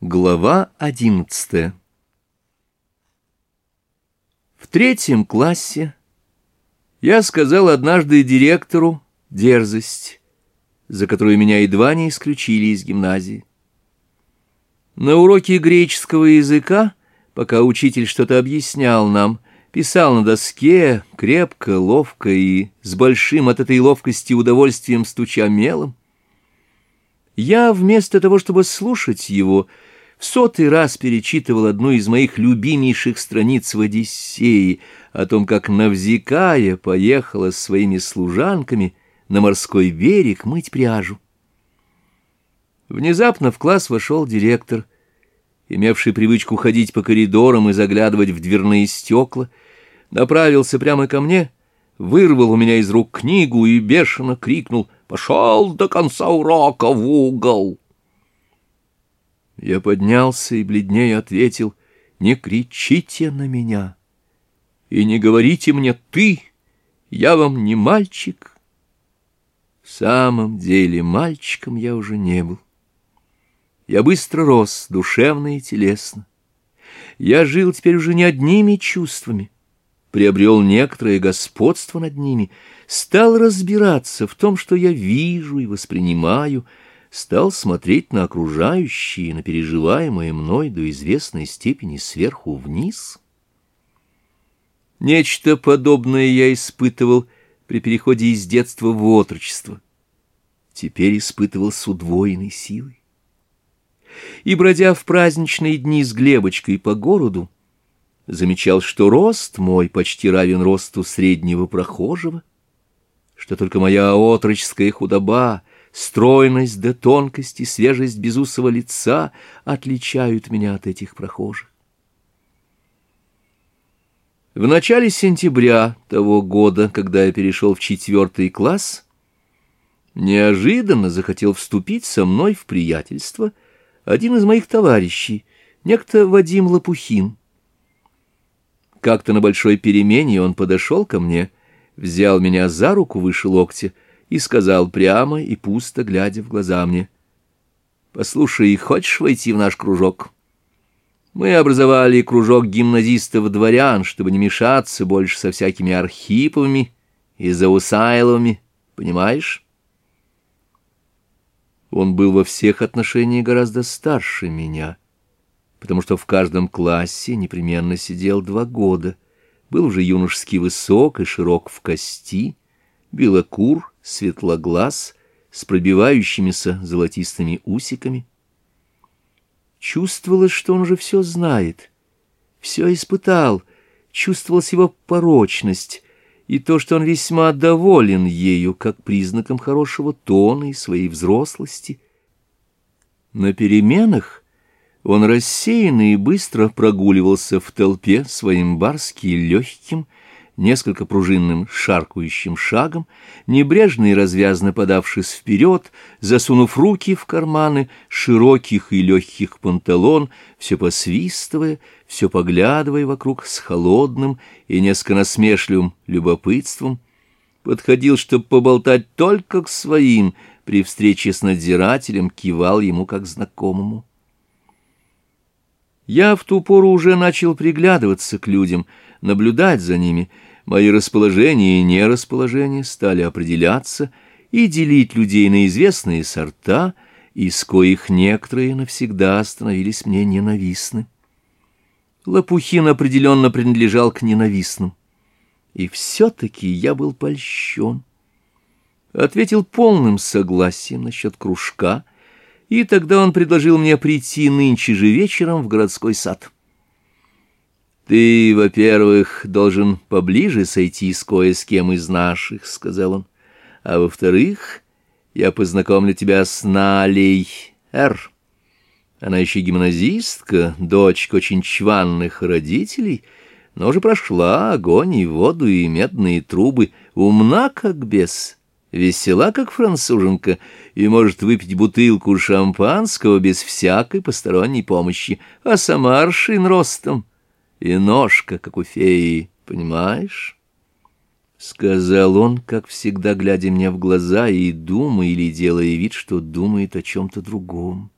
Глава 11 В третьем классе я сказал однажды директору дерзость, за которую меня едва не исключили из гимназии. На уроке греческого языка, пока учитель что-то объяснял нам, писал на доске крепко, ловко и с большим от этой ловкости удовольствием стуча мелом, я, вместо того, чтобы слушать его, в сотый раз перечитывал одну из моих любимейших страниц в «Одиссее» о том, как Навзикая поехала с своими служанками на морской берег мыть пряжу. Внезапно в класс вошел директор, имевший привычку ходить по коридорам и заглядывать в дверные стекла, направился прямо ко мне, вырвал у меня из рук книгу и бешено крикнул — Пошел до конца урока в угол. Я поднялся и бледнее ответил, «Не кричите на меня и не говорите мне «ты», я вам не мальчик». В самом деле мальчиком я уже не был. Я быстро рос, душевно и телесно. Я жил теперь уже не одними чувствами, приобрел некоторое господство над ними — стал разбираться в том, что я вижу и воспринимаю, стал смотреть на окружающие, на переживаемое мной до известной степени сверху вниз. Нечто подобное я испытывал при переходе из детства в отрочество. Теперь испытывал с удвоенной силой. И, бродя в праздничные дни с Глебочкой по городу, замечал, что рост мой почти равен росту среднего прохожего, что только моя отроческая худоба, стройность да тонкость и свежесть безусого лица отличают меня от этих прохожих. В начале сентября того года, когда я перешел в четвертый класс, неожиданно захотел вступить со мной в приятельство один из моих товарищей, некто Вадим Лопухин. Как-то на большой перемене он подошел ко мне — взял меня за руку выше локтя и сказал прямо и пусто, глядя в глаза мне, «Послушай, хочешь войти в наш кружок?» Мы образовали кружок гимназистов-дворян, чтобы не мешаться больше со всякими Архиповыми и Заусайловыми, понимаешь? Он был во всех отношениях гораздо старше меня, потому что в каждом классе непременно сидел два года — был уже юношески высок и широк в кости, белокур, светлоглаз, с пробивающимися золотистыми усиками. Чувствовалось, что он же все знает, все испытал, чувствовалась его порочность и то, что он весьма доволен ею, как признаком хорошего тона и своей взрослости. На переменах — он рассеянно и быстро прогуливался в толпе своим барски легким, несколько пружинным шаркающим шагом, небрежно и развязно подавшись вперед, засунув руки в карманы широких и легких панталон, все посвистывая, все поглядывая вокруг с холодным и несколько насмешливым любопытством, подходил, чтобы поболтать только к своим, при встрече с надзирателем кивал ему как знакомому. Я в ту пору уже начал приглядываться к людям, наблюдать за ними. Мои расположения и нерасположения стали определяться и делить людей на известные сорта, из коих некоторые навсегда становились мне ненавистны. Лопухин определенно принадлежал к ненавистным. И все-таки я был польщен. Ответил полным согласием насчет кружка — и тогда он предложил мне прийти нынче же вечером в городской сад. «Ты, во-первых, должен поближе сойти с кое с кем из наших», — сказал он, — «а во-вторых, я познакомлю тебя с Налей Р. Она еще гимназистка, дочка очень чванных родителей» но уже прошла огонь и воду и медные трубы, умна как бес, весела, как француженка, и может выпить бутылку шампанского без всякой посторонней помощи, а сама аршин ростом и ножка, как у феи, понимаешь? Сказал он, как всегда, глядя мне в глаза и думая или делая вид, что думает о чем-то другом.